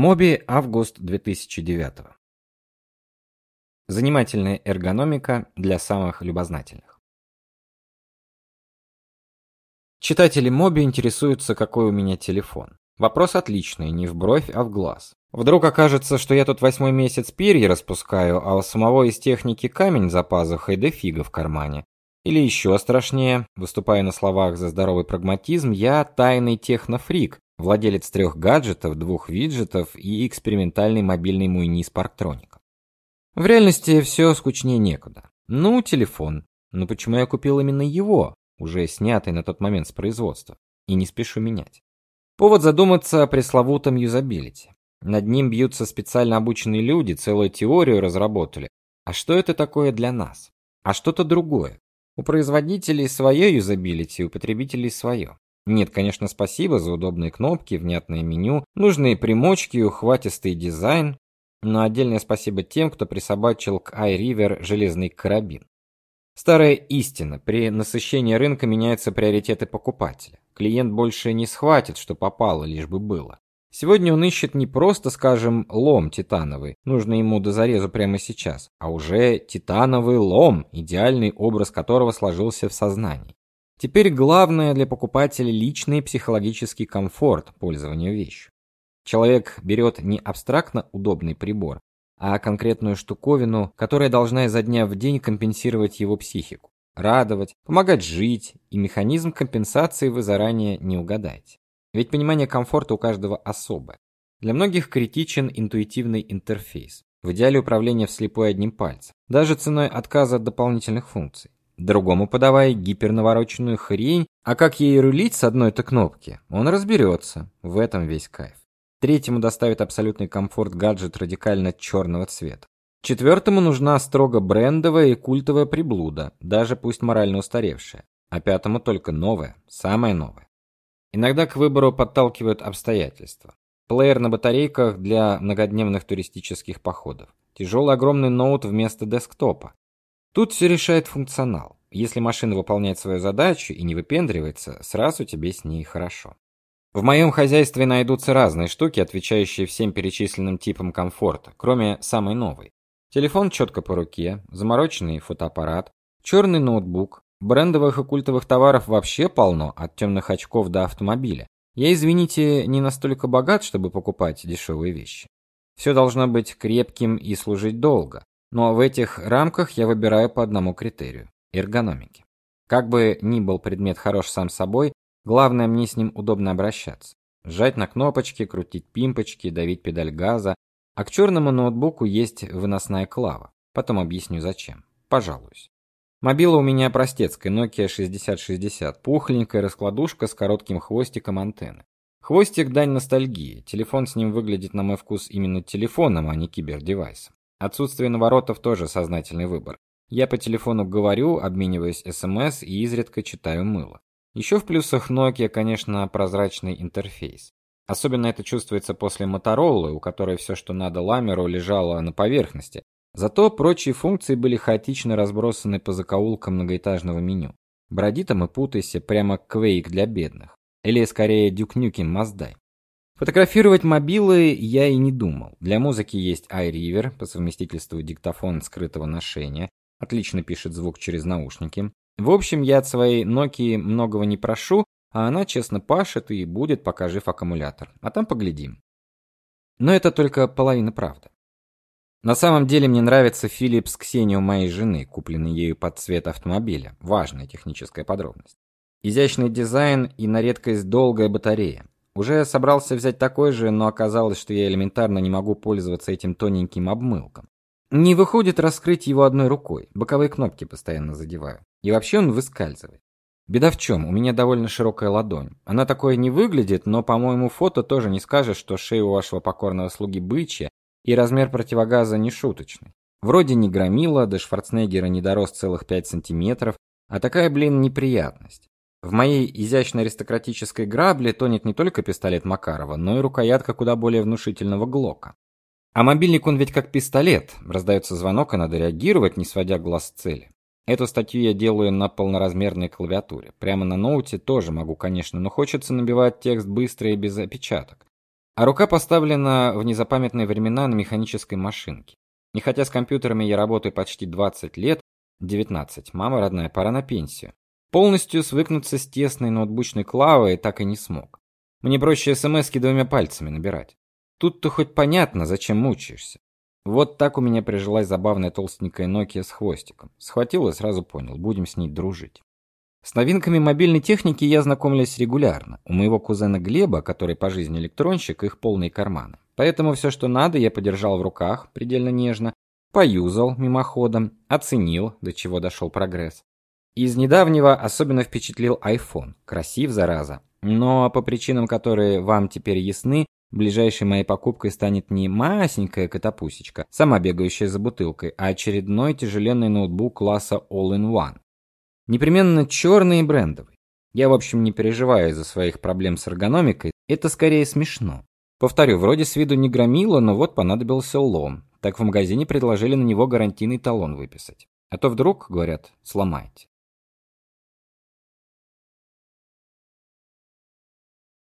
Моби, август 2009. Занимательная эргономика для самых любознательных. Читатели Моби интересуются, какой у меня телефон. Вопрос отличный, не в бровь, а в глаз. Вдруг окажется, что я тут восьмой месяц перья распускаю, а у самого из техники камень за пазухой да фига в кармане. Или еще страшнее, выступая на словах за здоровый прагматизм, я тайный технофрик, владелец трех гаджетов, двух виджетов и экспериментальный мобильный муйни с парктроником. В реальности все скучнее некуда. Ну, телефон. Но почему я купил именно его, уже снятый на тот момент с производства, и не спешу менять? Повод задуматься о пресловутом юзабилити. Над ним бьются специально обученные люди, целую теорию разработали. А что это такое для нас? А что-то другое. У производителей свое юзабилити, у потребителей свое. Нет, конечно, спасибо за удобные кнопки, внятное меню, нужные примочки и ухватистый дизайн, но отдельное спасибо тем, кто присобачил к iRiver железный карабин. Старая истина: при насыщении рынка меняются приоритеты покупателя. Клиент больше не схватит, что попало, лишь бы было. Сегодня он ищет не просто, скажем, лом титановый, нужный ему до зарезу прямо сейчас, а уже титановый лом, идеальный образ которого сложился в сознании. Теперь главное для покупателя личный психологический комфорт пользования вещью. Человек берет не абстрактно удобный прибор, а конкретную штуковину, которая должна изо дня в день компенсировать его психику, радовать, помогать жить, и механизм компенсации вы заранее не угадаете. Ведь понимание комфорта у каждого особое. Для многих критичен интуитивный интерфейс. В идеале управление вслепую одним пальцем, даже ценой отказа от дополнительных функций другому подавай гипернавороченную хрень, а как ей рулить с одной-то кнопки, он разберется. В этом весь кайф. Третьему доставит абсолютный комфорт гаджет радикально черного цвета. Четвертому нужна строго брендовая и культовая приблуда, даже пусть морально устаревшая. А пятому только новое, самое новое. Иногда к выбору подталкивают обстоятельства. Плеер на батарейках для многодневных туристических походов. Тяжелый огромный ноут вместо десктопа. Тут все решает функционал. Если машина выполняет свою задачу и не выпендривается, сразу тебе с ней хорошо. В моем хозяйстве найдутся разные штуки, отвечающие всем перечисленным типам комфорта, кроме самой новой. Телефон четко по руке, замороченный фотоаппарат, черный ноутбук, брендовых и культовых товаров вообще полно, от темных очков до автомобиля. Я, извините, не настолько богат, чтобы покупать дешевые вещи. Все должно быть крепким и служить долго. Но в этих рамках я выбираю по одному критерию эргономики. Как бы ни был предмет хорош сам собой, главное мне с ним удобно обращаться. Жать на кнопочки, крутить пимпочки, давить педаль газа, а к черному ноутбуку есть выносная клава. Потом объясню зачем. Пожалуюсь. Мобила у меня простецкая Nokia 6060, пухленькая раскладушка с коротким хвостиком антенны. Хвостик дань ностальгии. Телефон с ним выглядит на мой вкус именно телефоном, а не кибердевайсом. Отсутствие наворотов тоже сознательный выбор. Я по телефону говорю, обмениваясь СМС и изредка читаю мыло. Еще в плюсах Nokia, конечно, прозрачный интерфейс. Особенно это чувствуется после Motorola, у которой все, что надо ламеру, лежало на поверхности. Зато прочие функции были хаотично разбросаны по закоулкам многоэтажного меню. Броди там и путайся, прямо квейк для бедных. Или скорее Nukem Must Фотографировать мобилы я и не думал. Для музыки есть iRiver, по совместительству диктофон скрытого ношения, отлично пишет звук через наушники. В общем, я от своей Nokia многого не прошу, а она честно пашет и будет, пока жив аккумулятор. А там поглядим. Но это только половина правды. На самом деле мне нравится Philips Xenium моей жены, купленный ею под цвет автомобиля. Важная техническая подробность. Изящный дизайн и на редкость долгая батарея. Уже собрался взять такой же, но оказалось, что я элементарно не могу пользоваться этим тоненьким обмылком. Не выходит раскрыть его одной рукой. Боковые кнопки постоянно задеваю. И вообще он выскальзывает. Беда в чем? У меня довольно широкая ладонь. Она такое не выглядит, но по моему фото тоже не скажешь, что шея у вашего покорного слуги бычья, и размер противогаза не шуточный. Вроде не громила, до Шварценеггера не дорос целых 5 сантиметров, а такая, блин, неприятность. В моей изящной аристократической грабле тонет не только пистолет Макарова, но и рукоятка куда более внушительного Глока. А мобильник он ведь как пистолет. Раздается звонок, и надо реагировать, не сводя глаз с цели. Эту статью я делаю на полноразмерной клавиатуре. Прямо на ноуте тоже могу, конечно, но хочется набивать текст быстро и без опечаток. А рука поставлена в незапамятные времена на механической машинке. Не хотя с компьютерами я работаю почти 20 лет, 19. Мама родная, пора на пенсию. Полностью свыкнуться с тесной ноутбучной клавой так и не смог. Мне проще СМСки двумя пальцами набирать. Тут-то хоть понятно, зачем мучаешься. Вот так у меня прижилась забавная толстенькая Nokia с хвостиком. Схватил и сразу понял, будем с ней дружить. С новинками мобильной техники я знакомлюсь регулярно. У моего кузена Глеба, который по жизни электронщик, их полные карманы. Поэтому все, что надо, я подержал в руках, предельно нежно, поюзал мимоходом, оценил, до чего дошел прогресс. Из недавнего особенно впечатлил iPhone. Красив, зараза. Но по причинам, которые вам теперь ясны, Ближайшей моей покупкой станет не масенькая котопусечка, сама бегающая за бутылкой, а очередной тяжеленный ноутбук класса All-in-One. Непременно черный и брендовый. Я, в общем, не переживаю из-за своих проблем с эргономикой, это скорее смешно. Повторю, вроде с виду не громило, но вот понадобился лом. Так в магазине предложили на него гарантийный талон выписать. А то вдруг, говорят, сломаете.